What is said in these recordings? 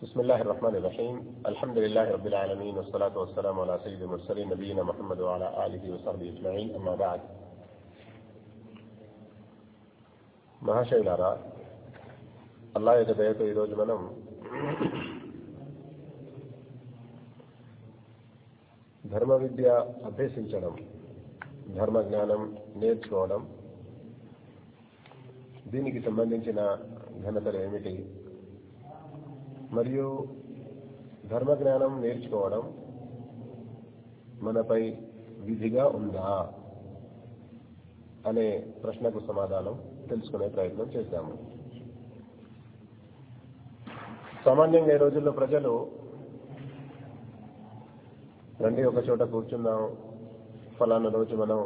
بسم الله الرحمن الرحيم الحمد لله رب العالمين والصلاة والسلام على سيد المرسلين نبينا محمد وعلى آله وصحبه أجمعين أما بعد మహాశైలారా అల్లా యొక్క దయతో ఈరోజు మనం ధర్మ విద్య అభ్యసించడం ధర్మ జ్ఞానం నేర్చుకోవడం దీనికి సంబంధించిన ఘనతలు ఏమిటి మరియు ధర్మ జ్ఞానం నేర్చుకోవడం మనపై విధిగా ఉందా అనే ప్రశ్నకు సమాధానం తెలుసుకునే ప్రయత్నం చేశాము సామాన్యంగా ఈ రోజుల్లో ప్రజలు రండి ఒక చోట కూర్చున్నాం ఫలానా రోజు మనం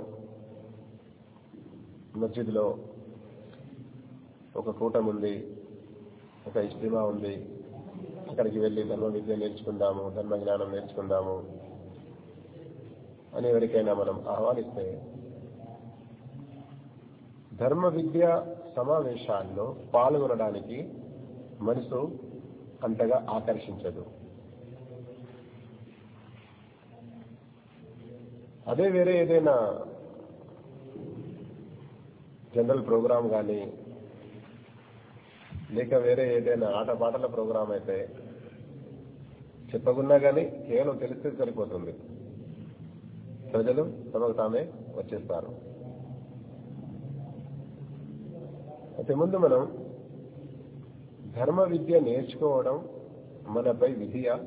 మస్జిద్లో ఒక కూటం ఉంది ఒక ఇస్తిమా ఉంది అక్కడికి వెళ్ళి ధర్మ విద్య నేర్చుకుందాము ధర్మ జ్ఞానం నేర్చుకుందాము అని ఎవరికైనా మనం ఆహ్వానిస్తే ధర్మ విద్య సమావేశాల్లో పాల్గొనడానికి మనసు అంతగా ఆకర్షించదు. అదే వేరే ఏదైనా జనరల్ ప్రోగ్రాం కానీ లేక వేరే ఏదైనా ఆటపాటల ప్రోగ్రాం అయితే చెప్పకున్నా కానీ కేవలం తెలిస్తే సరిపోతుంది. ప్రజలు తమకు తామే వచ్చేస్తారు. అయితే ముందు మనం ధర్మ విద్య నేర్చుకోవడం మనపై విధియా?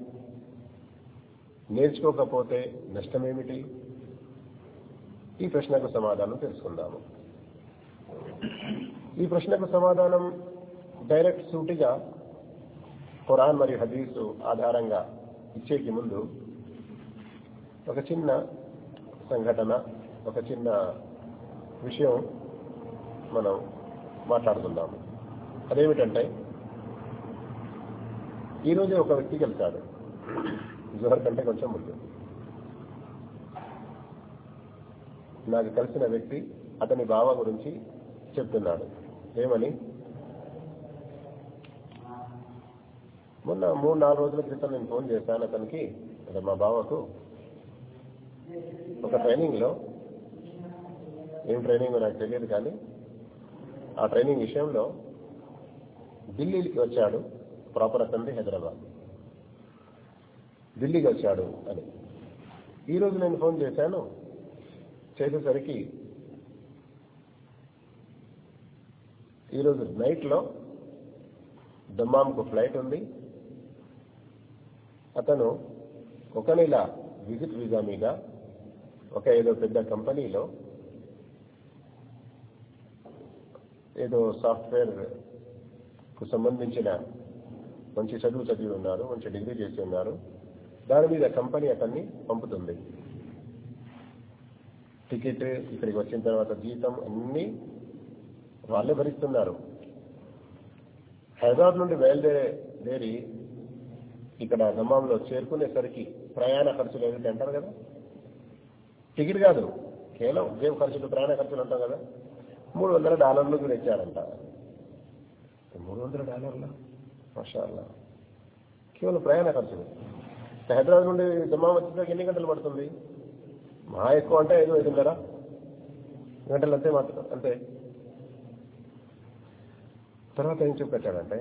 నేర్చుకోకపోతే నష్టమేమిటి? ఈ ప్రశ్నకు సమాధానం తెలుసుకుందాము. ఈ ప్రశ్నకు సమాధానం డైరెక్ట్ సూటిగా ఖురాన్ మరియు హదీసు ఆధారంగా ఇచ్చేకి ముందు ఒక చిన్న సంఘటన ఒక చిన్న విషయం మనం మాట్లాడుకుందాము. అదేమిటంటే ఈరోజే ఒక వ్యక్తి కలిశాడు జుహర్ కంటే కొంచెం ముందు. నాకు కలిసిన వ్యక్తి అతని బావ గురించి చెప్తున్నాడు. ఏమని? మొన్న మూడు నాలుగు రోజుల క్రితం నేను ఫోన్ చేశాను అతనికి అంటే మా బావకు. ఒక ట్రైనింగ్లో. ఏం ట్రైనింగ్ నాకు తెలియదు కానీ ఆ ట్రైనింగ్ విషయంలో ఢిల్లీకి వచ్చాడు ప్రాపర్ అతనిది హైదరాబాద్. ఢిల్లీకి వచ్చాడు అని. ఈరోజు నేను ఫోన్ చేశాను చేసేసరికి ఈరోజు నైట్లో దమ్మాంకు ఫ్లైట్ ఉంది. అతను ఒక నెల విజిట్ వీసా మీద ఒక ఏదో పెద్ద కంపెనీలో ఏదో సాఫ్ట్వేర్కు సంబంధించిన మంచి చదువు చదివి ఉన్నారు మంచి డిగ్రీ చేసి ఉన్నారు దాని మీద కంపెనీ అతన్ని పంపుతుంది. టికెట్ ఇక్కడికి వచ్చిన తర్వాత జీతం అన్ని వాళ్ళే భరిస్తున్నారు. హైదరాబాద్ నుండి బయలుదేరి ఇక్కడ దమ్మాంలో చేరుకునేసరికి ప్రయాణ ఖర్చులు ఏదైతే అంటారు కదా? టికెట్ కాదు కేవలం ఉద్యోగ ఖర్చులు ప్రయాణ ఖర్చులు అంటాం కదా? మూడు వందల డాలర్లు కూడా ఇచ్చారంట. మూడు వందల డాలర్ల? మషాల్లా. కేవలం ప్రయాణ ఖర్చులు. హైదరాబాద్ నుండి దమ్మాం వచ్చేసరికి ఎన్ని గంటలు పడుతుంది? మహా ఎక్కువ అంటే ఐదు ఐదున్నర గంటలు అంతే మాత్రం అంతే. తర్వాత ఏం చూపెట్టాడంటే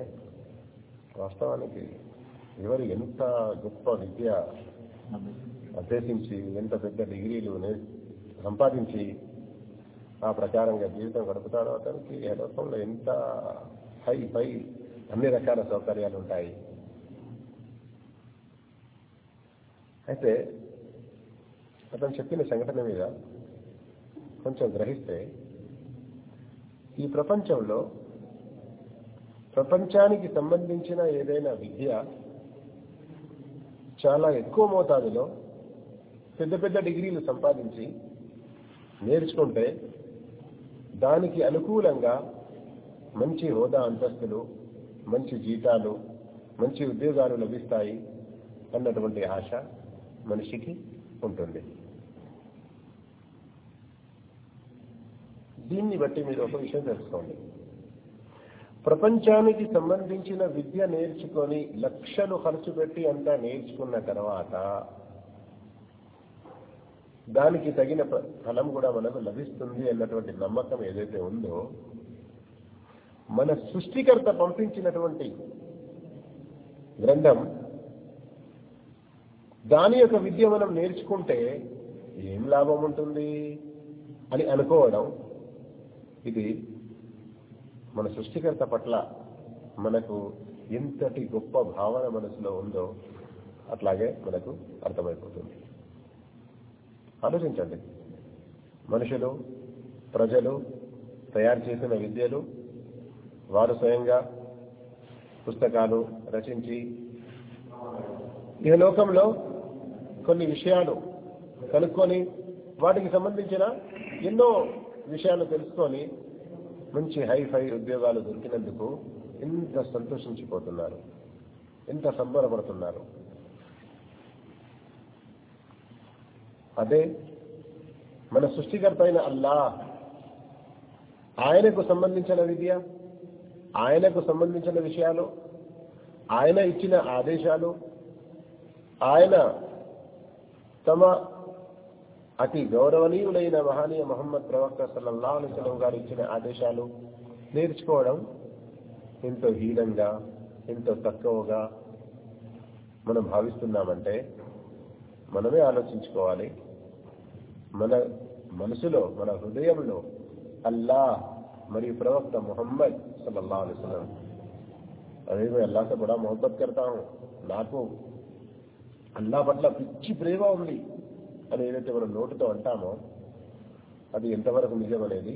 వాస్తవానికి ఎవరు ఎంత గొప్ప విద్య అభ్యసించి ఎంత పెద్ద డిగ్రీలు సంపాదించి ఆ ప్రకారంగా జీవితం గడుపుతాడో అతనికి లోకంలో ఎంత హై పై అన్ని రకాల సౌకర్యాలు ఉంటాయి. అయితే అతను చెప్పిన సంఘటన మీద కొంచెం గ్రహిస్తే ఈ ప్రపంచంలో ప్రపంచానికి సంబంధించిన ఏదైనా విద్య చాలా ఎక్కువ మోతాదులో పెద్ద పెద్ద డిగ్రీలు సంపాదించి నేర్చుకుంటే దానికి అనుకూలంగా మంచి హోదా అంతస్తులు మంచి జీతాలు మంచి ఉద్యోగాలు లభిస్తాయి అన్నటువంటి ఆశ మనిషికి ఉంటుంది. దీన్ని బట్టి మీరు ఒక విషయం తెలుసుకోండి. ప్రపంచానికి సంబంధించిన విద్య నేర్చుకొని లక్షలు ఖర్చు పెట్టి అంతా నేర్చుకున్న తర్వాత దానికి తగిన ఫలం కూడా మనకు లభిస్తుంది అన్నటువంటి నమ్మకం ఏదైతే ఉందో మన సృష్టికర్త పంపించినటువంటి గ్రంథం దాని యొక్క విద్య మనం నేర్చుకుంటే ఏం లాభం ఉంటుంది అని అనుకోవడం ఇది మన సృష్టికర్త పట్ల మనకు ఎంతటి గొప్ప భావన మనసులో ఉందో అట్లాగే మనకు అర్థమైపోతుంది. ఆలోచించండి. మనుషులు ప్రజలు తయారు చేసిన విద్యలు వారు స్వయంగా పుస్తకాలు రచించి ఈ లోకంలో కొన్ని విషయాలు కనుక్కొని వాటికి సంబంధించిన ఎన్నో విషయాలు తెలుసుకొని మంచి హైఫై ఉద్యోగాలు దొరికినందుకు ఎంత సంతోషించిపోతున్నారు. ఎంత సంబరపడుతున్నారు. అదే మన సృష్టికర్త అయిన అల్లా ఆయనకు సంబంధించిన విద్య ఆయనకు సంబంధించిన విషయాలు ఆయన ఇచ్చిన ఆదేశాలు ఆయన తమ అతి గౌరవనీయులైన మహనీయ మహమ్మద్ ప్రవక్త సల్లల్లా అలిస్లం గారు ఇచ్చిన ఆదేశాలు నేర్చుకోవడం ఎంతో హీనంగా ఎంతో తక్కువగా మనం భావిస్తున్నామంటే మనమే ఆలోచించుకోవాలి మన మనసులో మన హృదయంలో అల్లా మరియు ప్రవక్త మొహమ్మద్ సల్లల్లా అలిస్లం అదే मैं अल्लाह से बड़ा मोहब्बत करता हूँ నాకు అల్లా పట్ల పిచ్చి ప్రేమ ఉంది అని ఏదైతే మనం నోటితో అంటామో అది ఎంతవరకు నిజం అనేది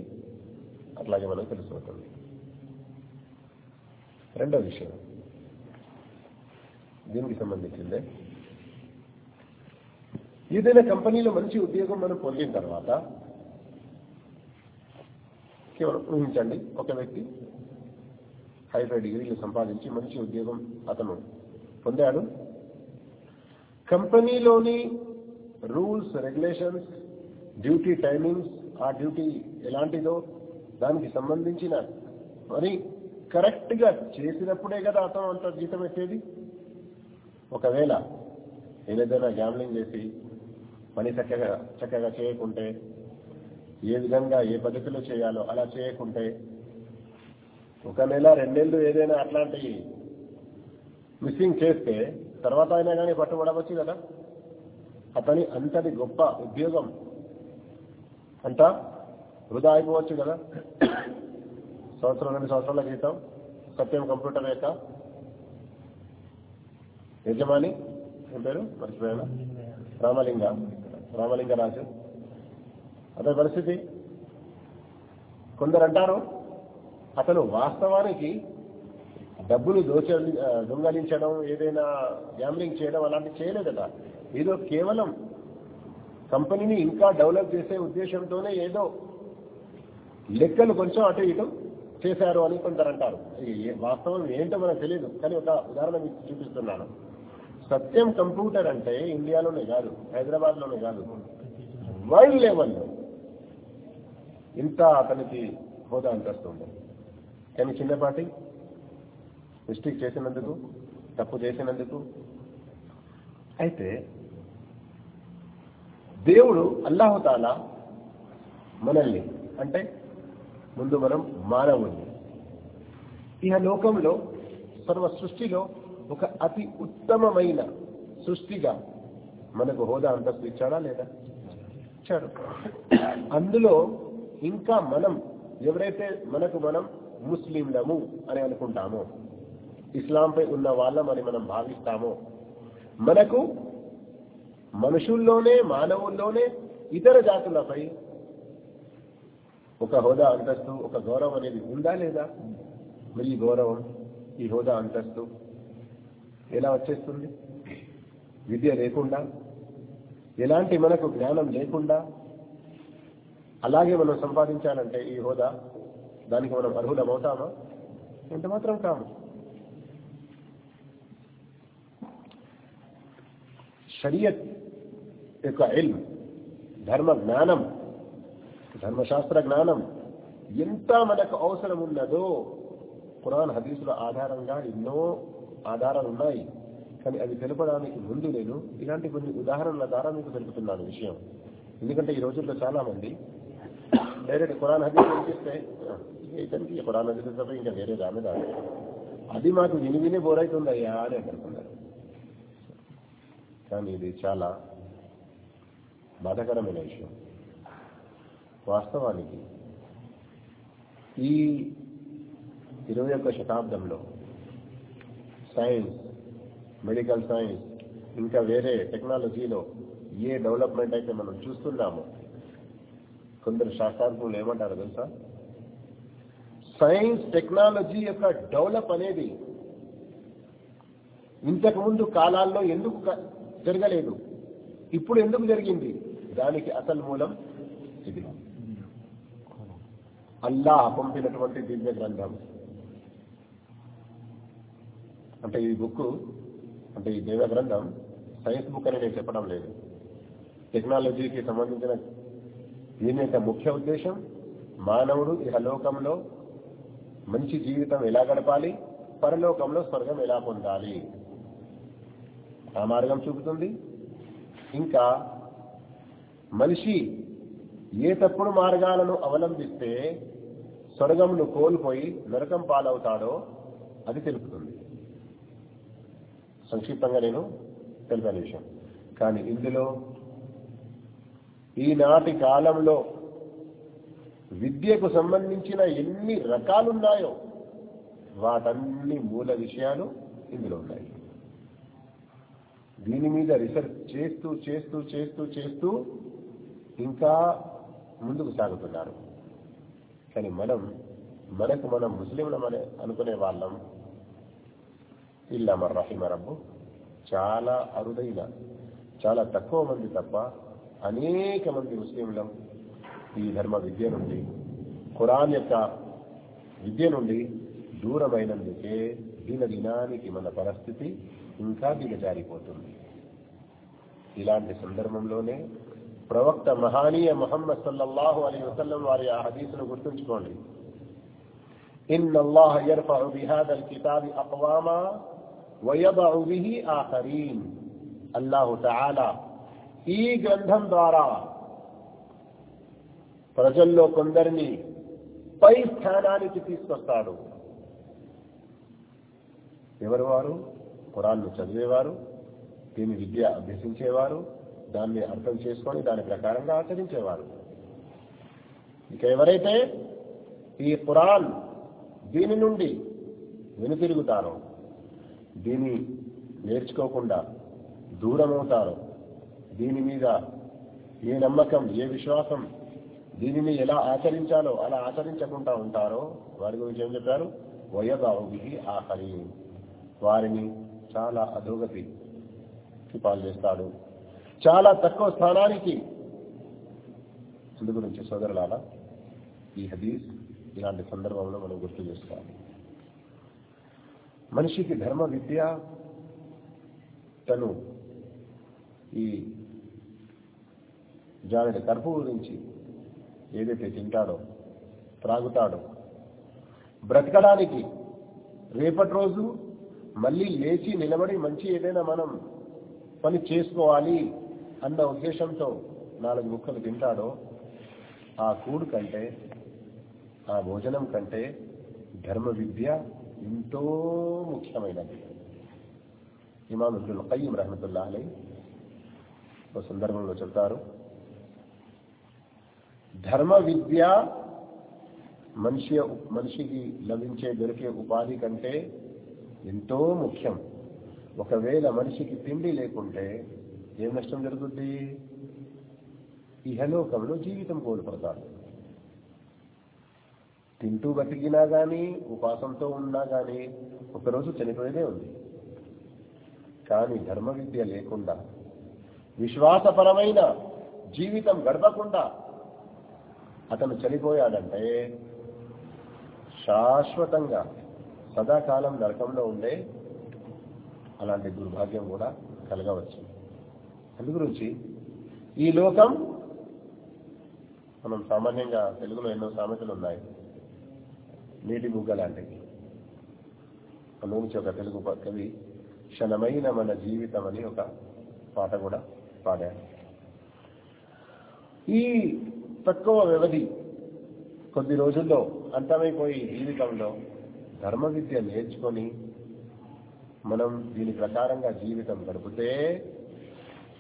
అట్లాగే మనకు తెలిసిపోతుంది. రెండో విషయం. దీనికి సంబంధించిందే. ఏదైనా కంపెనీలో మంచి ఉద్యోగం మనం పొందిన తర్వాత కేవలం ఊహించండి ఒక వ్యక్తి హైఫై డిగ్రీలు సంపాదించి మంచి ఉద్యోగం అతను పొందాడు. కంపెనీలోని రూల్స్ రెగ్యులేషన్స్ డ్యూటీ టైమింగ్స్ ఆ డ్యూటీ ఎలాంటిదో దానికి సంబంధించిన మరి కరెక్ట్గా చేసినప్పుడే కదా అతను అంత జీతం ఎట్టేది ఒకవేళ ఏదైనా గ్యామ్లింగ్ చేసి పని చక్కగా చక్కగా చేయకుంటే ఏ విధంగా ఏ పద్ధతిలో చేయాలో అలా చేయకుంటే ఒక నెల రెండేళ్ళు ఏదైనా అట్లాంటి మిస్సింగ్ చేస్తే తర్వాత అయినా కానీ పట్టుబడవచ్చు కదా? అతని అంతటి గొప్ప ఉద్యోగం అంతా వృధా అయిపోవచ్చు కదా. సంవత్సరం రెండు సంవత్సరాల క్రితం సత్యం కంప్యూటర్ యొక్క యజమాని ఏం పేరు? మర్చిపోయాను? రామలింగ. రామలింగరాజు అతని పరిస్థితి? కొందరు అంటారు అతను వాస్తవానికి డబ్బులు దోచ దొంగలించడం ఏదైనా గ్యాంబ్లింగ్ చేయడం అలాంటివి చేయలేదట ఏదో కేవలం కంపెనీని ఇంకా డెవలప్ చేసే ఉద్దేశంతోనే ఏదో లెక్కలు కొంచెం అటు ఇటు చేశారు అని కొందరు అంటారు. వాస్తవం ఏంటో మనకు తెలియదు కానీ ఒక ఉదాహరణ మీకు చూపిస్తున్నాను. సత్యం కంప్యూటర్ అంటే ఇండియాలోనే కాదు హైదరాబాద్లోనే కాదు. వరల్డ్ లెవెల్లో ఇంత అతనికి హోదా అనిపిస్తుంది కానీ చిన్నపాటి మిస్టేక్ చేసినందుకు తప్పు చేసినందుకు అయితే దేవుడు అల్లాహుతాల మనల్ని అంటే ముందు మనం మానవుని ఇహ లోకంలో సర్వ సృష్టిలో ఒక అతి ఉత్తమమైన సృష్టిగా మనకు హోదా అంతస్తు ఇచ్చాడా లేదా? ఇచ్చాడు. అందులో ఇంకా మనం ఎవరైతే మనకు మనం ముస్లింలము అని అనుకుంటామో ఇస్లాంపై ఉన్న వాళ్ళం అని మనం భావిస్తామో మనకు మనుషుల్లోనే మానవుల్లోనే ఇతర జాతులపై ఒక హోదా అంతస్తు ఒక గౌరవం అనేది ఉందా లేదా? మరి ఈ గౌరవం ఈ హోదా అంతస్తు ఎలా వచ్చేస్తుంది? విద్య లేకుండా ఎలాంటి మనకు జ్ఞానం లేకుండా అలాగే మనం సంపాదించాలంటే ఈ హోదా దానికి మనం అర్హులమవుతామా ఎంత మాత్రం కాము షరియత్ యొక్క ఇల్మ్ ధర్మ జ్ఞానం ధర్మశాస్త్ర జ్ఞానం ఎంత మనకు అవసరం ఉన్నదో కురాన్ హదీసుల ఆధారంగా ఎన్నో ఆధారాలు ఉన్నాయి. కానీ అది తెలపడానికి ముందు నేను ఇలాంటి కొన్ని ఉదాహరణల ద్వారా మీకు తెలుపుతున్నాను విషయం. ఎందుకంటే ఈ రోజుల్లో చాలా మంది డైరెక్ట్ కురాన్ హదీస్ వినిపిస్తే ఇతనికి కురాన్ హదీస్ తప్ప ఇంకా వేరే దాని రాదు అది మాకు విని విని బోరైతుందయ్యా అని అంటున్నారు. కానీ ఇది చాలా బాధాకరమైన విషయం. వాస్తవానికి ఈ ఇరవై ఒక్క శతాబ్దంలో సైన్స్ మెడికల్ సైన్స్ ఇంకా వేరే టెక్నాలజీలో ఏ డెవలప్మెంట్ అయితే మనం చూస్తున్నామో కొందరు శాస్త్రజ్ఞులు ఏమంటారు తెలుసా? సైన్స్ టెక్నాలజీ యొక్క డెవలప్ అనేది ఇంతకు ముందు కాలాల్లో ఎందుకు జరగలేదు ఇప్పుడు ఎందుకు జరిగింది? దానికి అసలు మూలం ఇది అల్లాహ్ పంపినటువంటి దివ్య గ్రంథం. అంటే ఈ బుక్ అంటే ఈ దివ్య గ్రంథం సైన్స్ బుక్ అని నేను చెప్పడం లేదు. టెక్నాలజీకి సంబంధించిన దీని యొక్క ముఖ్య ఉద్దేశం మానవుడు ఇహలోకంలో మంచి జీవితం ఎలా గడపాలి పరలోకంలో స్వర్గం ఎలా పొందాలి. ఆ మార్గం చూపుతుంది. ఇంకా మనిషి ఏ తప్పుడు మార్గాలను అవలంబిస్తే స్వర్గమును కోల్పోయి నరకం పాలవుతాడో అది తెలుపుతుంది. సంక్షిప్తంగా నేను తెలిపిన విషయం. కానీ ఇందులో ఈనాటి కాలంలో విద్యకు సంబంధించిన ఎన్ని రకాలున్నాయో వాటన్ని మూల విషయాలు ఇందులో ఉన్నాయి. దీని మీద రీసెర్చ్ చేస్తూ చేస్తూ చేస్తూ చేస్తూ ఇంకా ముందుకు సాగుతున్నారు. కానీ మనం మనకు మనం ముస్లింలమని అనుకునే వాళ్ళం. ఇల్లా రహిమ రబ్బు. చాలా అరుదైన చాలా తక్కువ మంది తప్ప అనేక మంది ముస్లింలం ఈ ధర్మ విద్య నుండి ఖురాన్ యొక్క విద్య నుండి దూరమైనందుకే దిన దినానికి మన పరిస్థితి ఇంకా దిగజారిపోతుంది. ఇలాంటి సందర్భంలోనే ప్రవక్త మహానీయ మొహమ్మద్ సల్లల్లాహు అలీ వసల్లం వారి ఆ హదీసును గుర్తుంచుకోండి. ఇన్ అల్లాహ్ యర్ఫఅ బిహాద అల్ కితాబి అక్వామా వయదఅ ఈ గ్రంథం ద్వారా ప్రజల్లో కొందరిని పై స్థానానికి తీసుకొస్తాడు. ఎవరు వారు? ఖురాన్ను చదివేవారు దీని విద్య అభ్యసించేవారు దాన్ని అర్థం చేసుకొని దాని ప్రకారంగా ఆచరించేవారు. ఇక ఎవరైతే ఈ ఖురాన్ దీని నుండి వెనుతిరుగుతారో దీన్ని నేర్చుకోకుండా దూరమవుతారో దీని మీద ఏ నమ్మకం ఏ విశ్వాసం దీనిని ఎలా ఆచరించాలో అలా ఆచరించకుండా ఉంటారో వారి గురించి ఏం చెప్పారు? వయదావుకి ఆఖరి. వారిని చాలా అధోగతి పాలు చేస్తాడు చాలా తక్కువ స్థానానికి. అందు గురించి సోదరులారా ఈ హదీస్ ఇలాంటి సందర్భంలో మనం గుర్తు చేసుకోవాలి. మనిషికి ధర్మ విద్య తను ఈ జానడి కర్పు గురించి ఏదైతే తింటాడో త్రాగుతాడో బ్రతకడానికి రేపటి రోజు మళ్ళీ లేచి నిలబడి మంచి ఏదైనా మనం పని చేసుకోవాలి అన్న ఉద్దేశంతో నాలుగు ముక్కలు తింటాడో ఆ కూడు కంటే ఆ భోజనం కంటే ధర్మ విద్య ఎంతో ముఖ్యమైనది. ఇమాం ఇబ్నుల్ ఖయ్యం రహమతుల్లా అలై ఒక సందర్భంలో చెప్తారు ధర్మ విద్య మనిషి మనిషికి లభించే దొరికే ఉపాధి కంటే ఎంతో ముఖ్యం. ఒకవేళ మనిషికి తిండి లేకుంటే ఏం నష్టం జరుగుతుంది ఇహలోకంలో జీవితం కోల్పోతాడు తింటూ బతికినా కానీ ఉపాసంతో ఉన్నా కానీ ఒకరోజు చనిపోయేదే ఉంది. కానీ ధర్మ విద్య లేకుండా విశ్వాసపరమైన జీవితం గడపకుండా అతను చనిపోయాడంటే శాశ్వతంగా సదాకాలం నరకంలో ఉండే అలాంటి దుర్భాగ్యం కూడా కలగవచ్చు. అందు గురించి ఈ లోకం మనం సామాన్యంగా తెలుగులో ఎన్నో సామెతలు ఉన్నాయి. నీటి బుగ్గ లాంటివి. అందులో నుంచి ఒక తెలుగు ప- కవి క్షణమైన మన జీవితం అని ఒక పాట కూడా పాడారు ఈ తక్కువ వ్యవధి కొద్ది రోజుల్లో అంతమైపోయి జీవితంలో ధర్మ విద్య నేర్చుకొని మనం దీని ప్రకారంగా జీవితం గడిపితే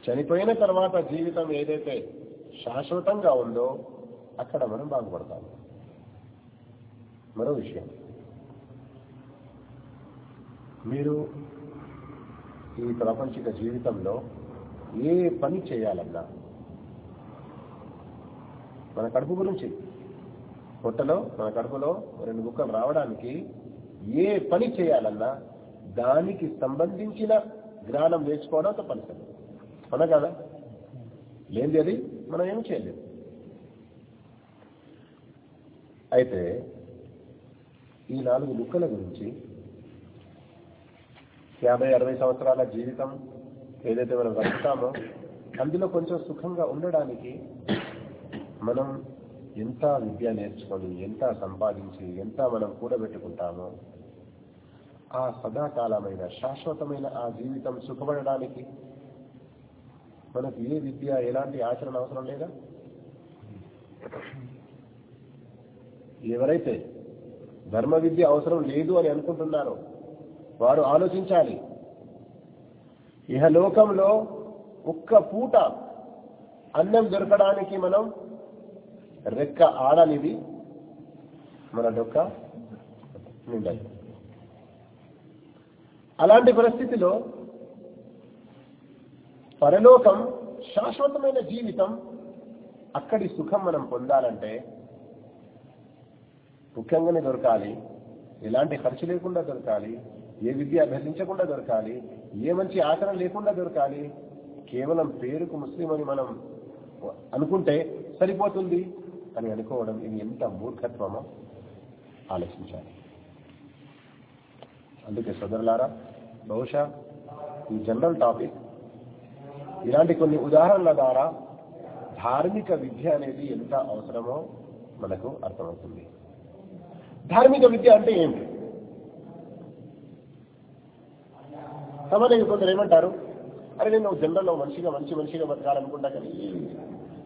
చనిపోయిన తర్వాత జీవితం ఏదైతే శాశ్వతంగా ఉందో అక్కడ మనం బాగుపడతాము మరో విషయం. మీరు ఈ ప్రాపంచిక జీవితంలో ఏ పని చేయాలన్నా మన కడుపు గురించి పొట్టలో మన కడుపులో రెండు ముక్కలు రావడానికి ఏ పని చేయాలన్నా దానికి సంబంధించిన జ్ఞానం నేర్చుకోవడం తప్పనిసరి అవునా కదా? లేనిది అది మనం ఏం చేయలేదు అయితే ఈ నాలుగు ముక్కల గురించి యాభై అరవై సంవత్సరాల జీవితం ఏదైతే మనం గడుపుతామో అందులో కొంచెం సుఖంగా ఉండడానికి మనం ఎంత విద్య నేర్చుకొని ఎంత సంపాదించి ఎంత మనం కూడబెట్టుకుంటామో ఆ సదాకాలమైన శాశ్వతమైన ఆ జీవితం సుఖపడడానికి మనకు ఏ విద్య ఎలాంటి ఆచరణ అవసరం లేదా? ఎవరైతే ధర్మ విద్య అవసరం లేదు అని అనుకుంటున్నారో వారు ఆలోచించాలి. ఇహలోకంలో ఒక్క పూట అన్నం దొరకడానికి మనం రెక్క ఆడనిది మన డొక్క నిండాలి. అలాంటి పరిస్థితిలో పరలోకం శాశ్వతమైన జీవితం అక్కడి సుఖం మనం పొందాలంటే ముఖ్యంగానే దొరకాలి. ఎలాంటి ఖర్చు లేకుండా దొరకాలి. ఏ విద్య అభ్యసించకుండా దొరకాలి. ఏ మంచి ఆచరణ లేకుండా దొరకాలి. కేవలం పేరుకు ముస్లిం అని మనం అనుకుంటే సరిపోతుంది అని అనుకోవడం ఇది ఎంత మూర్ఖత్వమో ఆలోచించాలి. అందుకే సోదరులారా బహుశా ఈ జనరల్ టాపిక్ ఇలాంటి కొన్ని ఉదాహరణల ద్వారా ధార్మిక విద్య అనేది ఎంత అవసరమో మనకు అర్థమవుతుంది. ధార్మిక విద్య అంటే ఏంటి సామాన్యంగా కొందరు ఏమంటారు? అరే నేను జనరల్లో మంచిగా మంచి మనిషిగా బతకాలనుకుంటా కానీ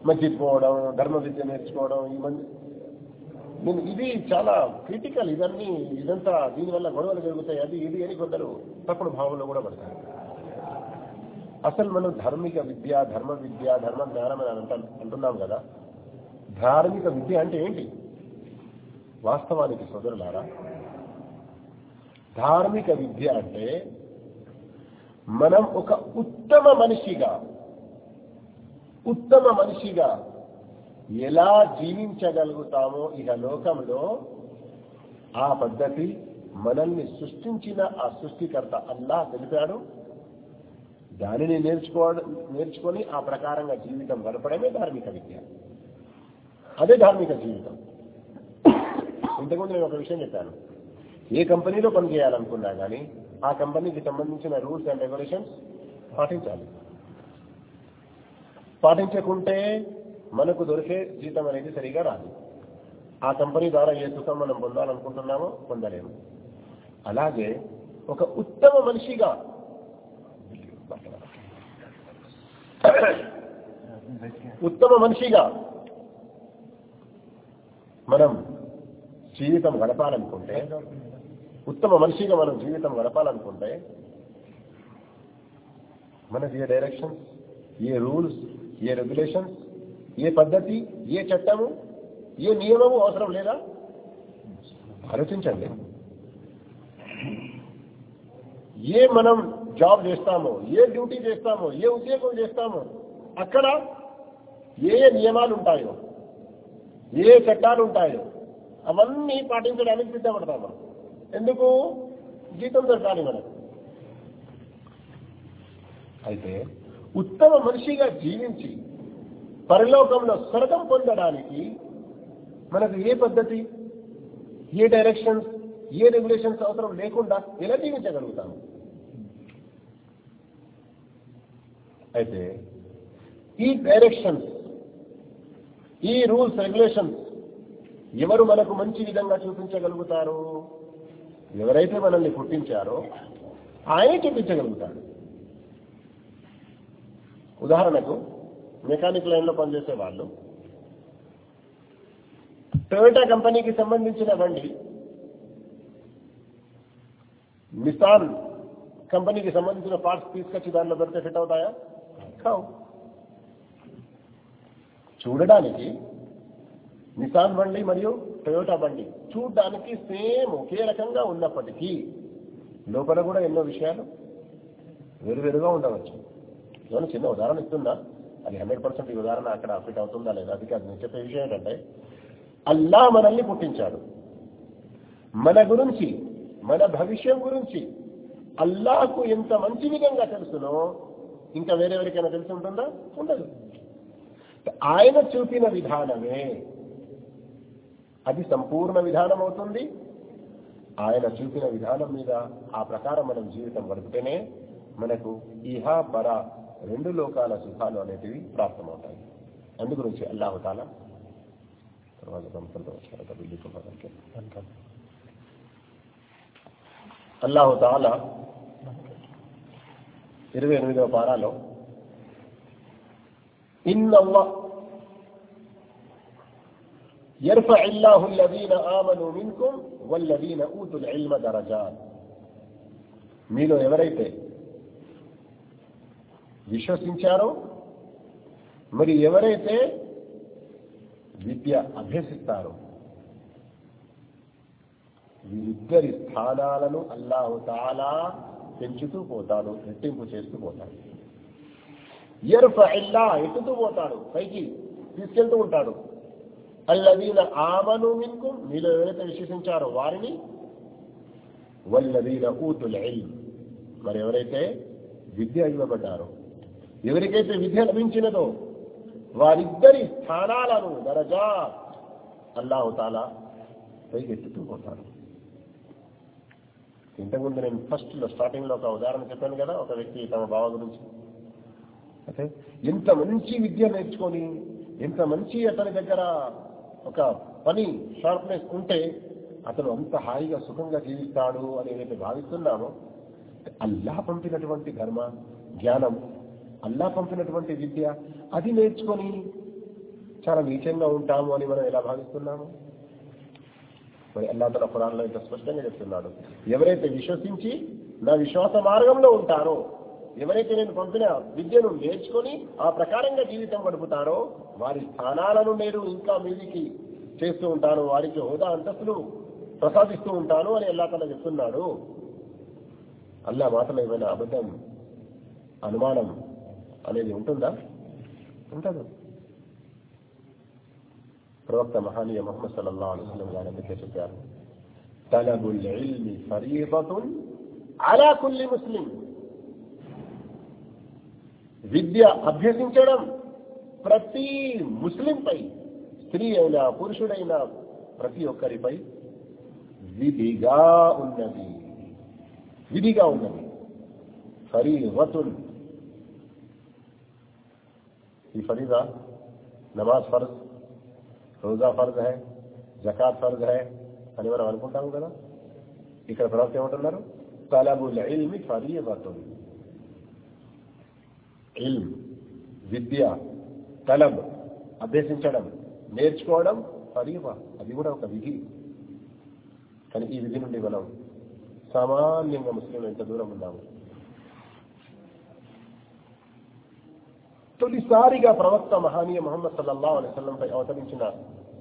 మస్జిద్ పోవడం ధర్మ విద్య నేర్చుకోవడం ఈ మంది నేను ఇది చాలా క్రిటికల్ ఇదన్నీ ఇదంతా దీనివల్ల గొడవలు జరుగుతాయి అది ఇది అని కొందరు తప్పుడు భావంలో కూడా పడతారు. అసలు మనం ధార్మిక విద్య ధర్మ విద్య ధర్మ జ్ఞానం అని అంటాం అంటున్నాం కదా. ధార్మిక విద్య అంటే ఏంటి? వాస్తవానికి సోదరులారా ధార్మిక విద్య అంటే మనం ఒక ఉత్తమ మనిషిగా ఉత్తమ మనిషిగా ఎలా జీవించగలుగుతామో ఇక లోకంలో ఆ పద్ధతి మనల్ని సృష్టించిన ఆ సృష్టికర్త అల్లా తెలిపాడు. దానిని నేర్చుకోవడం నేర్చుకొని ఆ ప్రకారంగా జీవితం గడపడమే ధార్మిక విద్య. అదే ధార్మిక జీవితం. ఇంతకుముందు నేను ఒక విషయం చెప్పాను. ఏ కంపెనీలో పనిచేయాలనుకున్నా కానీ ఆ కంపెనీకి సంబంధించిన రూల్స్ అండ్ రెగ్యులేషన్స్ పాటించాలి. పాటించకుంటే మనకు దొరికే జీతం అనేది సరిగా రాదు. ఆ కంపెనీ ద్వారా ఏ సుఖం మనం పొందాలనుకుంటున్నామో పొందలేము. అలాగే ఒక ఉత్తమ మనిషిగా ఉత్తమ మనిషిగా మనం జీవితం గడపాలనుకుంటే ఉత్తమ మనిషిగా మనం జీవితం గడపాలనుకుంటే మనకి ఏ డైరెక్షన్ ఏ రూల్స్ ఏ రెగ్యులేషన్స్ ఏ పద్ధతి ఏ చట్టము ఏ నియమము అవసరం లేదా? ఆలోచించండి. ఏ మనం జాబ్ చేస్తామో ఏ డ్యూటీ చేస్తామో ఏ ఉద్యోగం చేస్తామో అక్కడ ఏ ఏ నియమాలు ఉంటాయో ఏ చట్టాలు ఉంటాయో అవన్నీ పాటించడానికి సిద్ధపడతాము ఎందుకు? జీతం దొరకాలి మనకు. అయితే ఉత్తమ మనిషిగా జీవించి పరలోకంలో స్వర్గం పొందడానికి మనకు ఏ పద్ధతి ఏ డైరెక్షన్స్ ఏ రెగ్యులేషన్స్ అవసరం లేకుండా ఎలా జీవించగలుగుతాము? అయితే ఈ డైరెక్షన్స్ ఈ రూల్స్ రెగ్యులేషన్స్ ఎవరు మనకు మంచి విధంగా చూపించగలుగుతారు? ఎవరైతే మనల్ని పుట్టించారో ఆయనే చూపించగలుగుతాడు. ఉదాహరణకు మెకానిక్ లైన్లో పనిచేసే వాళ్ళు టొయోటా కంపెనీకి సంబంధించిన బండి నిసాన్ కంపెనీకి సంబంధించిన పార్ట్స్ తీసుకొచ్చి దానిలో పెడితే ఫిట్ అవుతాయా? కావు చూడడానికి నిసాన్ బండి మరియు టొయోటా బండి చూడడానికి సేమ్ ఒకే రకంగా ఉన్నప్పటికీ లోపల కూడా ఎన్నో విషయాలు వేరువేరుగా ఉండవచ్చు. ఏమైనా చిన్న ఉదాహరణ ఇస్తుందా? అది హండ్రెడ్ పర్సెంట్ ఈ ఉదాహరణ అక్కడ అఫిట్ అవుతుందా లేదా? అది కాదు నేను చెప్పే విషయం ఏంటంటే అల్లా మనల్ని పుట్టించాడు. మన గురించి మన భవిష్యం గురించి అల్లాకు ఎంత మంచి విధంగా తెలుసునో ఇంకా వేరెవరికైనా తెలిసి ఉంటుందా? ఉండదు. ఆయన చూపిన విధానమే. అది సంపూర్ణ విధానం అవుతుంది. ఆయన చూపిన విధానం మీద ఆ ప్రకారం మనం జీవితం గడిపితేనే మనకు ఇహ పర రెండు లోకాల సుఖాలు అనేటివి ప్రాప్తమవుతాయి. అందు గురించి అల్లాహుతాల తర్వాత సంస్థలతో వచ్చారు బిల్లుకోవడానికి అల్లాహు తాల ఇరవై ఎనిమిదవ పారాలో ఇన్నల్లా يرفع الله الذين آمنوا منكم والذين أوتوا العلم درجات మీలో ఎవరైతే విశ్వసించారో మరి ఎవరైతే విద్య అభ్యసిస్తారో వీరిద్దరి స్థానాలను అల్లాహు తాలా పెంచుతూ పోతాడు రెట్టింపు చేస్తూ పోతాడు. ఎర్ఫల్లా ఎత్తుతూ పోతాడు పైకి తీసుకెళ్తూ ఉంటాడు. అల్లదీన ఆమను మీకు మీలో ఎవరైతే విశ్వసించారో వారిని వల్లదీన ఊతుల్ ఇల్మ్ మరి ఎవరైతే విద్య ఇవ్వబడ్డారో ఎవరికైతే విద్య లభించినదో వారిద్దరి స్థానాలను దరజా అల్లాహుతాలా పైకి ఎత్తుతూ పోతాడు. ఇంతకుముందు నేను ఫస్ట్లో స్టార్టింగ్లో ఒక ఉదాహరణ చెప్పాను కదా ఒక వ్యక్తి తమ బావ గురించి. అయితే ఎంత మంచి విద్య నేర్చుకొని ఎంత మంచి అతని దగ్గర ఒక పని షార్ప్నెస్ ఉంటే అతను అంత హాయిగా సుఖంగా జీవిస్తాడు అని ఏదైతే భావిస్తున్నామో అల్లా పంపినటువంటి ధర్మ జ్ఞానం అల్లా పంపినటువంటి విద్య అది నేర్చుకొని చాలా నీచంగా ఉంటాము అని మనం ఎలా భావిస్తున్నాము? మరి అల్లా తన ఖురాన్లో ఇంత స్పష్టంగా చెప్తున్నాడు. ఎవరైతే విశ్వసించి నా విశ్వాస మార్గంలో ఉంటారో ఎవరైతే నేను పంపిన విద్యను నేర్చుకొని ఆ ప్రకారంగా జీవితం గడుపుతారో వారి స్థానాలను నేను ఇంకా మీదికి చేస్తూ ఉంటాను వారికి హోదా అంతస్తులు ప్రసాదిస్తూ ఉంటాను అని అల్లా తన చెప్తున్నాడు. అల్లా మాటలో ఏమైనా అబద్ధం అనుమానం అనేది ఉంటుందా? ఉంటుంది? ప్రవక్త మహానీయ మొహమ్మద్ సల్లల్లా అలుస్లం గారు అందుకే చెప్పారు తలబుల్ ఇల్మి ఫరీదతున్ అలా కుల్లి ముస్లిం విద్య అభ్యసించడం ప్రతి ముస్లింపై స్త్రీ అయినా పురుషుడైనా ప్రతి ఒక్కరిపై విధిగా ఉన్నది విధిగా ఉన్నది ఫరీదతున్ ఈ ఫరీదా నమాజ్ ఫర్జ్ రోజా ఫర్జ్ హై జకాత్ ఫర్జ్ హై అని మనం అనుకుంటాము కదా? ఇక్కడ ప్రవక్త ఏమంటున్నారు? తలబుల్ ఇల్మి ఫరీదతున్ ఇల్మ్ విద్య తలబ్ అభ్యసించడం నేర్చుకోవడం ఫరీవ అది కూడా ఒక విధి. కానీ ఈ విధి నుండి మనం సామాన్యంగా ముస్లిం ఎంత దూరం ఉన్నాము తొలిసారిగా ప్రవక్త మహానీయ మొహమ్మద్ సల్లల్లా అలైవల్లం పై అవతరించిన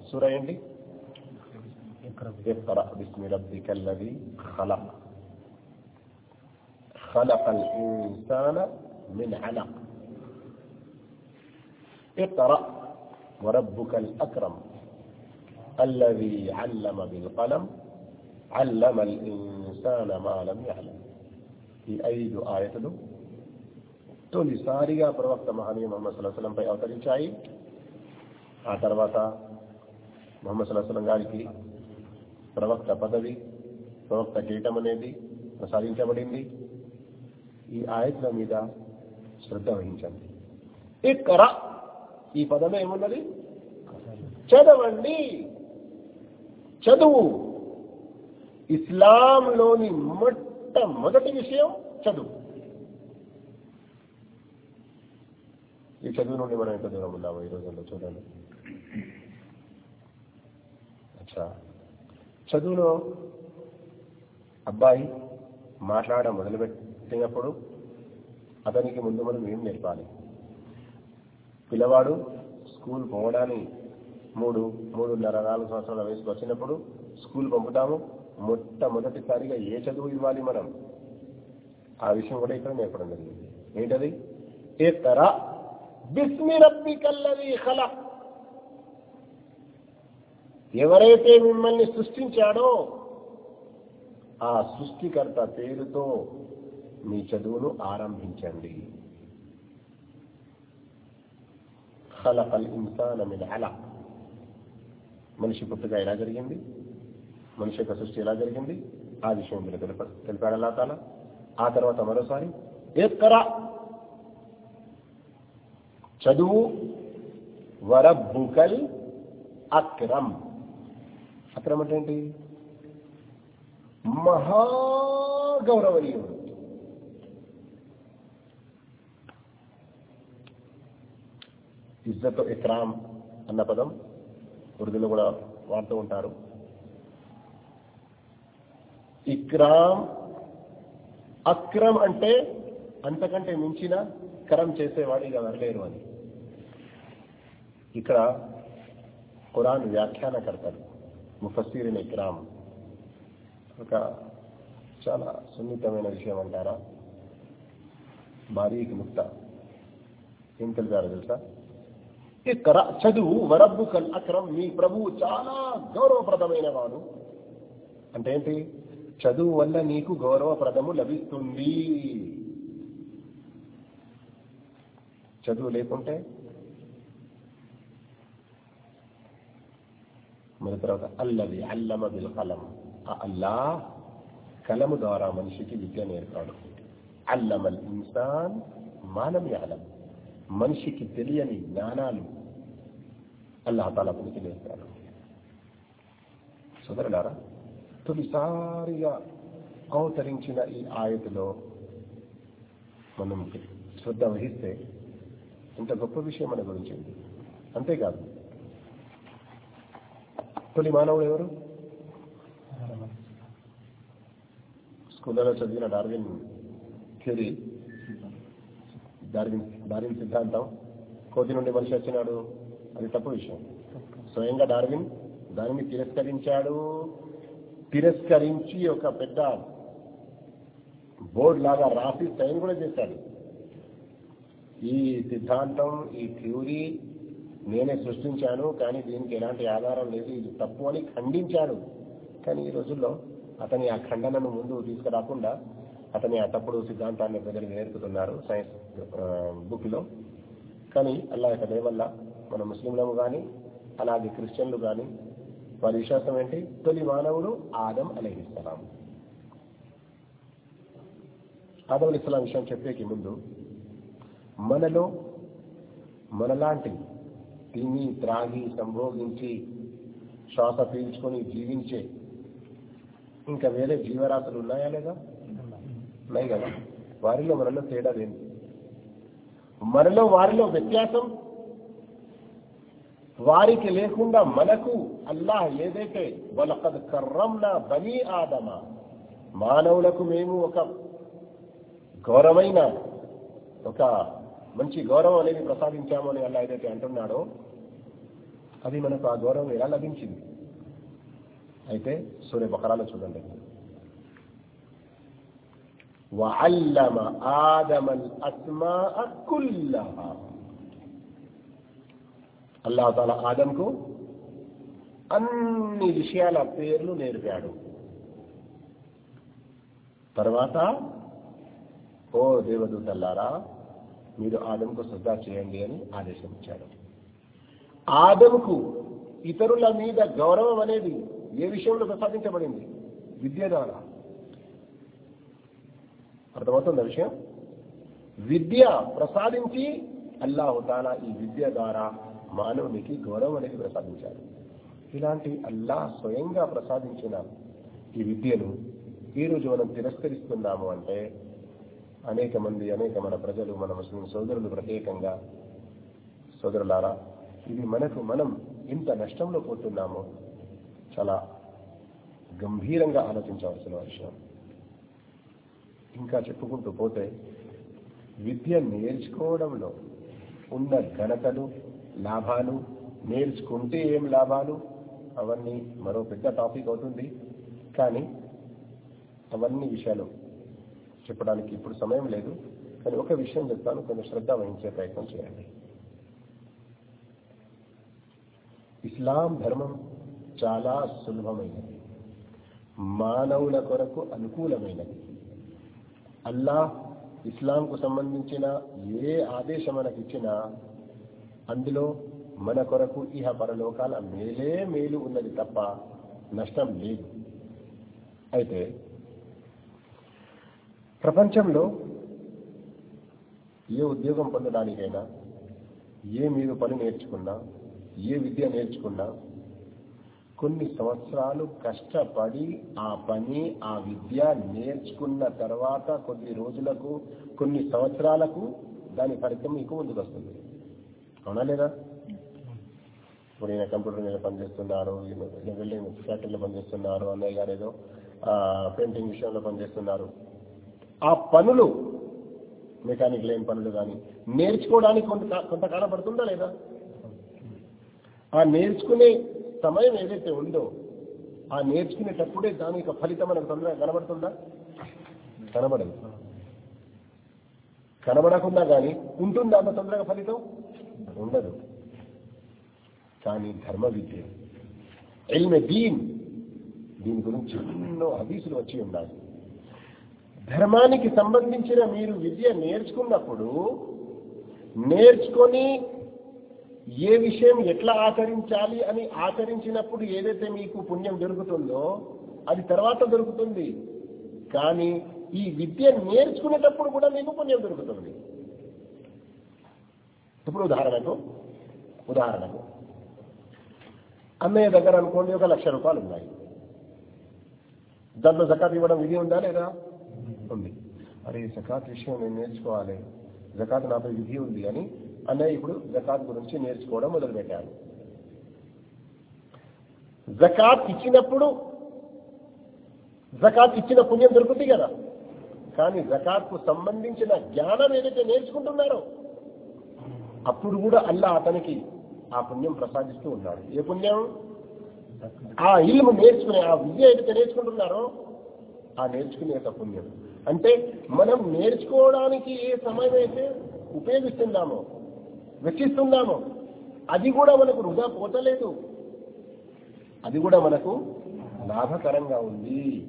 సూర ఏంటి اقرأ باسم ربك الذي خلق خلق الإنسان من علق اقرأ وربك الأكرم الذي علم بالقلم علم الإنسان ما لم يعلم في أيد آية له తొలిసారిగా ప్రవక్త మహనీయ మొహమ్మద్ సుల్లాహం అవతరించాయి. ఆ తర్వాత మొహమ్మద్ సుల్లాహం గారికి ప్రవక్త పదవి ప్రవక్త కిరీటం అనేది ప్రసాదించబడింది. ఈ ఆయత్ల మీద శ్రద్ధ వహించండి. ఇక్కడ ఈ పదం ఏమున్నది? చదవండి. చదువు. ఇస్లాంలోని మొట్టమొదటి విషయం చదువు. ఈ చదువు నుండి మనం ఎంత దూరం ఉన్నాము ఈ రోజుల్లో చూడండి. అచ్చా. చదువులో అబ్బాయి మాట్లాడడం మొదలుపెట్టినప్పుడు అతనికి ముందు మనం ఏం నేర్పాలి? పిల్లవాడు స్కూల్ పోవడానికి మూడు మూడున్నర నాలుగు సంవత్సరాల వయసుకు వచ్చినప్పుడు స్కూల్ పంపుతాము. మొట్టమొదటిసారిగా ఏ చదువు ఇవ్వాలి మనం? ఆ విషయం కూడా ఇక్కడ నేర్పడం జరిగింది. ఏంటది? ఇతర బిస్మి రబ్బికల్లది ఖల ఎవరైతే మిమ్మల్ని సృష్టించాడో ఆ సృష్టికర్త పేరుతో మీ చదువును ఆరంభించండి. ఖలకల్ ఇన్సాన్ మిన్ అలక్. మనిషి పుట్టుక ఎలా జరిగింది? మనిషి యొక్క సృష్టి ఎలా జరిగింది? ఆ విషయం మీరు తెలిపాడు అల్లా తాలా? ఆ తర్వాత మరోసారి ఎక్కరా చదువు వరబ్బుకల్ అక్రమ్. అక్రమ్ అంటే ఏంటి మహాగౌరవనీయుడు. ఇజ్జత్ ఇక్రామ్ అన్న పదం ఉర్దూలో కూడా వాడుతూ ఉంటారు. ఇక్రామ్ అక్రమ్ అంటే అంతకంటే మించిన కరం చేసేవాడు ఇక వరలేరు అని. ఇక్కడ ఖురాన్ వ్యాఖ్యానకర్తలు ముఫస్సీరిన్ ఇక్రామ్. ఒక చాలా సున్నితమైన విషయం అంటారా? భారీకి ముక్త. ఏం తెలిపారో తెలుసా? ఇక్కడ చదువు వరబ్బుకల్ అక్రమ్ మీ ప్రభువు చాలా గౌరవప్రదమైన వాడు. అంటే ఏంటి? చదువు వల్ల నీకు గౌరవప్రదము లభిస్తుంది. చదువు లేకుంటే మన తర్వాత అల్లది అల్లమ బిల్ కలం ఆ అల్లా కలము ద్వారా మనిషికి విద్య నేర్పాడు అల్లమల్ ఇన్సాన్ మానం యాలం మనిషికి తెలియని జ్ఞానాలు అల్లా పనికి నేర్పాడు. సోదరులారా తొలిసారిగా అవతరించిన ఈ ఆయతలో మనం శ్రద్ధ వహిస్తే ఇంత గొప్ప విషయం మన గురించి అంతేకాదు తొలి మానవుడు ఎవరు? స్కూళ్ళలో చదివిన డార్విన్ థియరీ డార్విన్ డార్విన్ సిద్ధాంతం. కోతి నుండి మనిషి వచ్చినాడు. అది తప్పు విషయం. స్వయంగా డార్విన్ దానిని తిరస్కరించాడు. తిరస్కరించి ఒక పెద్ద బోర్డ్ లాగా రాసి సైన్ కూడా చేశాడు. ఈ సిద్ధాంతం ఈ థ్యూరీ నేనే సృష్టించాను కానీ దీనికి ఎలాంటి ఆధారం లేదు. ఇది తప్పు అని ఖండించాడు కానీ ఈ రోజుల్లో అతని ఆ ఖండనను ముందు తీసుకురాకుండా అతని ఆ తప్పుడు సిద్ధాంతాన్ని ప్రజలు నేర్పుతున్నారు సైన్స్ బుక్లో కానీ అల్లా యొక్క దేవల్ల మన ముస్లింలము కానీ అలాగే క్రిస్టియన్లు కానీ వారి విశ్వాసం ఏంటి? తొలి మానవుడు ఆదం అలహిస్సలాం ఆదం ఇస్లాం విషయం చెప్పేకి ముందు మనలో మనలాంటి తిని త్రాగి సంభోగించి శ్వాస పీల్చుకొని జీవించే. ఇంకా వేరే జీవరాశులు ఉన్నాయా లేదా? ఉన్నాయి కదా. వారిలో మనలో తేడా లేదు మనలో వారిలో వ్యత్యాసం? వారికి లేకుండా మనకు అల్లాహ్ ఏదైతే వలకద్ కర్రంనా బనీ ఆదమ మానవులకు మేము ఒక గౌరవమైన ఒక మంచి గౌరవం అనేది ప్రసాదించాము అని అల్లా ఏదైతే అంటున్నాడో అది మనకు ఆ గౌరవం ఎలా లభించింది అయితే సూర్య బకరాలో చూడండి وعلم آدم الأسماء كلها అల్లా తాలా ఆదంకు అన్ని విషయాల పేర్లు నేర్పాడు తర్వాత ఓ దేవదూతల్లారా మీరు ఆదంకు శ్రద్ధ చేయండి అని ఆదేశం ఇచ్చాడు ఆదముకు ఇతరుల మీద గౌరవం అనేది ఏ విషయంలో ప్రసాదించబడింది? విద్య ద్వారా అర్థమవుతుంది విషయం? విద్య ప్రసాదించి అల్లాహుతాలా ఈ విద్య ద్వారా మానవునికి గౌరవం అనేది ప్రసాదించాడు. ఇలాంటి అల్లా స్వయంగా ప్రసాదించిన ఈ విద్యను ఈరోజు మనం తిరస్కరిస్తున్నాము అంటే అనేక మంది అనేక మన ప్రజలు మన ముస్లిం సోదరులు ప్రత్యేకంగా. సోదరులారా ఇది మనకు మనం ఇంత నష్టంలో పోతున్నామో చాలా గంభీరంగా ఆలోచించవలసిన విషయం. ఇంకా చెప్పుకుంటూ పోతే విద్య నేర్చుకోవడంలో ఉన్న ఘనతలు లాభాలు నేర్చుకుంటే ఏం లాభాలు? అవన్నీ మరో పెద్ద టాపిక్ అవుతుంది. కానీ అవన్నీ విషయాలు చెప్పడానికి ఇప్పుడు సమయం లేదు. కానీ ఒక విషయం చెప్తాను. కొంచెం శ్రద్ధ వహించే ప్రయత్నం చేయండి. ఇస్లాం ధర్మం చాలా సులభమైనది. మానవుల కొరకు అనుకూలమైనది. అల్లాహ్ ఇస్లాంకు సంబంధించిన ఏ ఆదేశం మనకి ఇచ్చినా అందులో మన కొరకు ఇహ పరలోకాల మేలే మేలు ఉన్నది తప్ప నష్టం లేదు. అయితే ప్రపంచంలో ఏ ఉద్యోగం పొందడానికైనా ఏ మీరు పని నేర్చుకున్నా ఏ విద్య నేర్చుకున్నా కొన్ని సంవత్సరాలు కష్టపడి ఆ పని ఆ విద్య నేర్చుకున్న తర్వాత కొద్ది రోజులకు కొన్ని సంవత్సరాలకు దాని ఫలితం మీకు ముందుకు వస్తుంది అవునా లేదా? ఇప్పుడు ఈయన కంప్యూటర్ మీద పనిచేస్తున్నారు ఈయన బిల్డింగ్ ఫ్యాక్టరీలో పనిచేస్తున్నారు అన్నయ్య గారు ఏదో పెయింటింగ్ విషయంలో పనిచేస్తున్నారు. ఆ పనులు మెకానిక్ లేని పనులు కానీ నేర్చుకోవడానికి కొంత కొంతకాలం పడుతుందా లేదా? ఆ నేర్చుకునే సమయం ఏదైతే ఉందో ఆ నేర్చుకునేటప్పుడే దాని యొక్క ఫలితం మనకు తొందరగా కనబడుతుందా? కనబడదు. కనబడకుండా కానీ ఉంటుందా అంత తొందరగా ఫలితం? ఉండదు. కానీ ధర్మ విద్య ఎల్మె దీన్ దీని గురించి ఎన్నో హదీసులు వచ్చి ఉండాలి ధర్మానికి సంబంధించిన మీరు విద్య నేర్చుకున్నప్పుడు నేర్చుకొని ఏ విషయం ఎట్లా ఆచరించాలి అని ఆచరించినప్పుడు ఏదైతే మీకు పుణ్యం దొరుకుతుందో అది తర్వాత దొరుకుతుంది. కానీ ఈ విద్య నేర్చుకునేటప్పుడు కూడా మీకు పుణ్యం దొరుకుతుంది. ఇప్పుడు ఉదాహరణకు ఉదాహరణకు అన్నయ్య దగ్గర అనుకోండి ఒక లక్ష రూపాయలు ఉన్నాయి దాంట్లో జకాత్ ఇవ్వడం విధి ఉందా లేదా? ఉంది అరే జకాత్ విషయం నేను నేర్చుకోవాలి. జకాత్ నాపై విధి ఉంది అని అన్నయ్య ఇప్పుడు జకాత్ గురించి నేర్చుకోవడం మొదలుపెట్టాను జకాత్ ఇచ్చినప్పుడు జకాత్ ఇచ్చిన పుణ్యం దొరుకుతుంది కదా. కానీ జకాత్కు సంబంధించిన జ్ఞానం ఏదైతే నేర్చుకుంటున్నారో అప్పుడు కూడా అల్లా అతనికి ఆ పుణ్యం ప్రసాదిస్తూ ఉన్నాడు. ఏ పుణ్యం? ఆ ఇల్లు నేర్చుకునే ఆ విద్య ఏదైతే నేర్చుకుంటున్నారో ఆ నేర్చుకునే యొక్క పుణ్యం. అంటే మనం నేర్చుకోవడానికి ఏ సమయం అయితే ఉపయోగిస్తున్నామో వెచ్చిస్తున్నామో అది కూడా మనకు వృధా పోతలేదు అది కూడా మనకు లాభకరంగా ఉంది.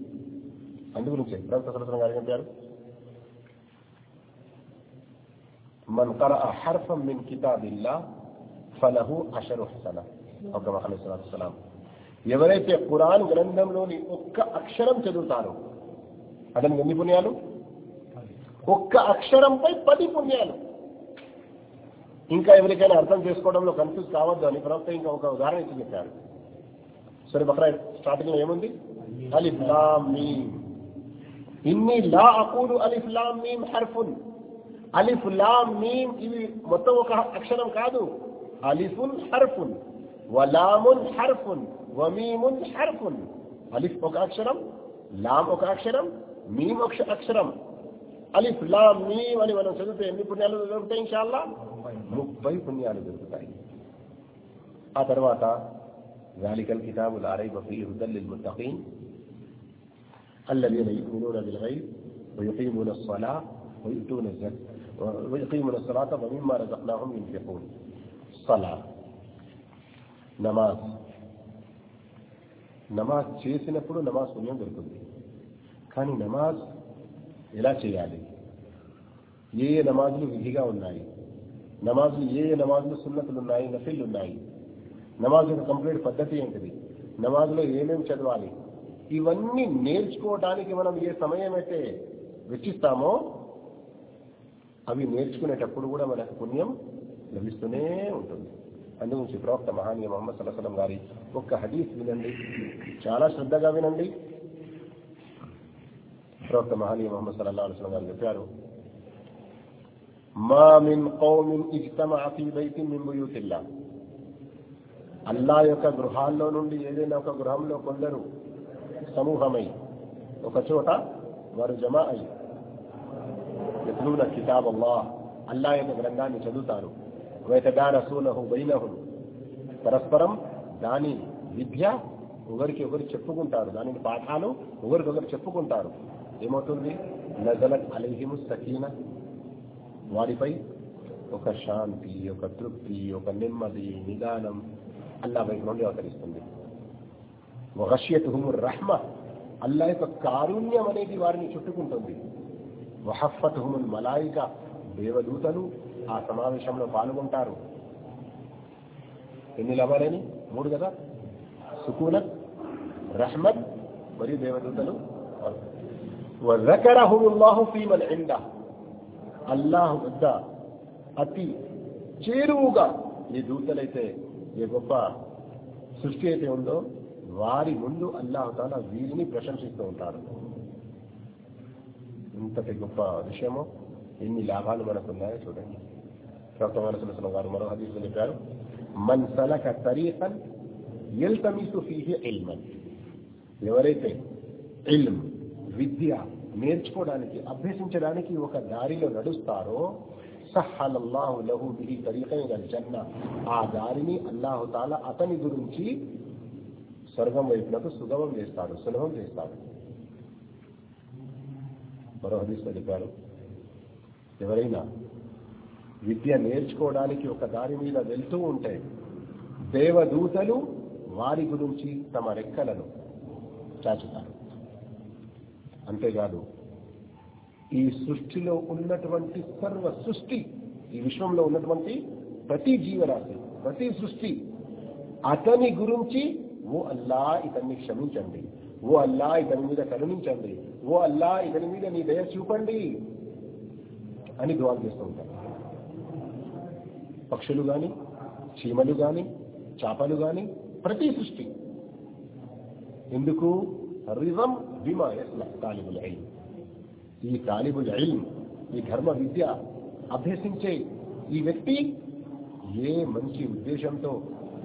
అందుగురించి ప్రవక్త సరసన గారు చెప్పారు? మన్ కర హర్ఫం మిన్ కితాబిల్లా ఫలహు అషరు హసన. ఒక మహమ్మద్ ఎవరైతే ఖురాన్ గ్రంథంలోని ఒక్క అక్షరం చదువుతారో అతనికి ఎన్ని పుణ్యాలు? ఒక్క అక్షరంపై పది పుణ్యాలు. ఇంకా ఎవరికైనా అర్థం చేసుకోవడంలో కన్ఫ్యూజ్ కావద్దు అని ప్రవక్త ఇంకా ఒక ఉదాహరణ ఇచ్చి చెప్పారు. సరే బక్రా స్టార్టింగ్లో ఏముంది? అలిఫ్ మీమ్. ఇన్ని లా అకూలు అలిఫ్ మీమ్ హర్ఫున్. అలిఫ్ మీమ్ ఇవి మొత్తం ఒక అక్షరం కాదు. అలిఫున్ హర్ఫున్. వలామున్ హర్ఫున్. వమీమున్ హర్ఫున్. అలిఫ్ ఒక అక్షరం లామ్ ఒక అక్షరం మీమ్ ఒక అక్షరం అలిఫ్ లామ్ మీమ్ అని మనం చదివితే ఎన్ని పుణ్యాలు దొరుకుతాయి ఇన్షాల్లా ముప్పై పుణ్యాలు దొరుకుతాయి ఆ తర్వాత ذلك الكتاب لا ريب فيه هدى للمتقين الذين يؤمنون بالغيب ويقيمون الصلاة ويؤتون الزكاة ويقيمون الصلاة ومما رزقناهم ينفقون صلاة నమాజ్ నమాజ్ చేసినప్పుడు నమాజ్ పుణ్యం దొరుకుతుంది కానీ నమాజ్ ఎలా చేయాలి? ఏ ఏ నమాజులు విధిగా ఉన్నాయి? నమాజులు ఏ ఏ నమాజులు సున్నతులు ఉన్నాయి నఫిల్ ఉన్నాయి నమాజ్ యొక్క కంప్లీట్ పద్ధతి ఏంటిది? నమాజ్లో ఏమేమి చదవాలి? ఇవన్నీ నేర్చుకోవడానికి మనం ఏ సమయం అయితే వెచ్చిస్తామో అవి నేర్చుకునేటప్పుడు కూడా మనకు పుణ్యం లభిస్తూనే ఉంటుంది. అందుగురించి ప్రవక్త మహానీయ మొహమ్మద్ సలసలం గారి ఒక్క హదీస్ వినండి. చాలా శ్రద్ధగా వినండి. ప్రవక్త మహనీయ మొహమ్మద్ సల్లల్లాహు అలైహి వసల్లం గారు చెప్పారు మా మిన్ కౌమిన్ ఇజ్తమఅ ఫీ బైతిన్ మిన్ బుయూతిల్లా అల్లా యొక్క గృహాల్లో నుండి ఏదైనా ఒక గృహంలో కొందరు సమూహమై ఒక చోట వారు జమ అయి యత్లూన కితాబ్ అల్లాహ్ అల్లా యొక్క గ్రంథాన్ని చదువుతారు వైతదానసూనహు బైనహుం పరస్పరం దాని విద్య ఒకరికి ఒకరు చెప్పుకుంటారు దాని పాఠాలు ఒకరికొకరు చెప్పుకుంటారు ఏమవుతుంది నజలత్ అలైహిము సకీన. వారిపై ఒక శాంతి ఒక తృప్తి ఒక నెమ్మది నిదానం అల్లా వైపు నుండి అవతరిస్తుంది. వహష్యతుహుము రహ్మ. అల్లా యొక్క కారుణ్యం అనేది వారిని చుట్టుకుంటుంది. వహఫతుహుముల్ మలాయిక. దేవదూతలు ఆ సమావేశంలో పాల్గొంటారు. ఎన్ని లభాలని మూడు కదా? సుకూనత్ రహ్మత్ మరియు దేవదూతలు. వజకరహుముల్లాహు ఫీమన్ ఇంద అల్లాహ్ వద్ద అతి చేరువుగా ఏ దూతలైతే ఏ గొప్ప సృష్టి అయితే ఉందో వారి ముందు అల్లాహతాల వీరిని ప్రశంసిస్తూ ఉంటారు ఇంతటి గొప్ప విషయము ఎన్ని లాభాలు మనకు ఉన్నాయో చూడండి ప్రవక్త మనసుల వారు మరో హదీసులు చెప్పారు మన్ సలక తరీఖన్ ఎల్తమిసు ఫీహి ఇల్మన్ ఎవరైతే ఇల్మ్ విద్య నేర్చుకోవడానికి అభ్యసించడానికి ఒక దారిలో నడుస్తారో సహలల్లాహు లహు బిహి తరీఖైన జన్న. ఆ దారిని అల్లాహుతాల అతని గురించి స్వర్గం వైపునకు సుగమం చేస్తాడు సులభం చేస్తాడు. మరో హదీస్లో చెప్పారు ఎవరైనా విద్య నేర్చుకోవడానికి ఒక దారి మీద వెళ్తూ ఉంటే దేవదూతలు వారి గురించి తమ రెక్కలను చాచుతారు. అంతేకాదు ఈ సృష్టిలో ఉన్నటువంటి సర్వ సృష్టి ఈ విశ్వంలో ఉన్నటువంటి ప్రతి జీవరాశి ప్రతి సృష్టి అతని గురించి ఓ అల్లా ఇతన్ని క్షమించండి ఓ అల్లా ఇతని మీద కరుణించండి ఓ అల్లా ఇతని మీద నీ దయ చూపండి అని దువాలు చేస్తూ ఉంటారు. పక్షులు గాని చీమలు గాని చేపలు గాని ప్రతి సృష్టి. ఎందుకు? రిజం బిమా యస్ల తాలిబుల్ ఇల్మ్ ఈ తాలిబుల్ ఇల్మ్ ఈ ధర్మ విద్య అభ్యసించే ఈ వ్యక్తి ఏ మంచి ఉద్దేశంతో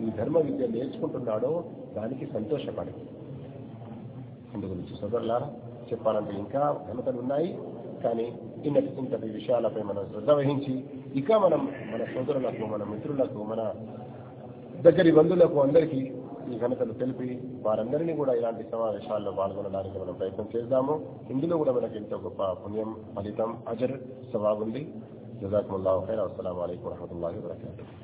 ఈ ధర్మ విద్య నేర్చుకుంటున్నాడో దానికి సంతోషపడి. అందు గురించి సోదరులారా చెప్పాలంటే ఇంకా ఘనతలు ఉన్నాయి. కానీ ఇన్నటి ఇంతటి విషయాలపై మనం శ్రద్ధ వహించి ఇక మనం మన సోదరులకు మన మిత్రులకు మన దగ్గరి బంధువులకు అందరికీ ఈ ఘనతను తెలిపి వారందరినీ కూడా ఇలాంటి సమావేశాల్లో పాల్గొనడానికి మనం ప్రయత్నం చేద్దాము. ఇందులో కూడా మనకి ఎంతో గొప్ప పుణ్యం ఫలితం అజర్ సవాబ్ ఉంది జజాకుల్లాహు ఖైర్. అస్సలం అయికం వరహతుల్లాహి వబరకాతుహు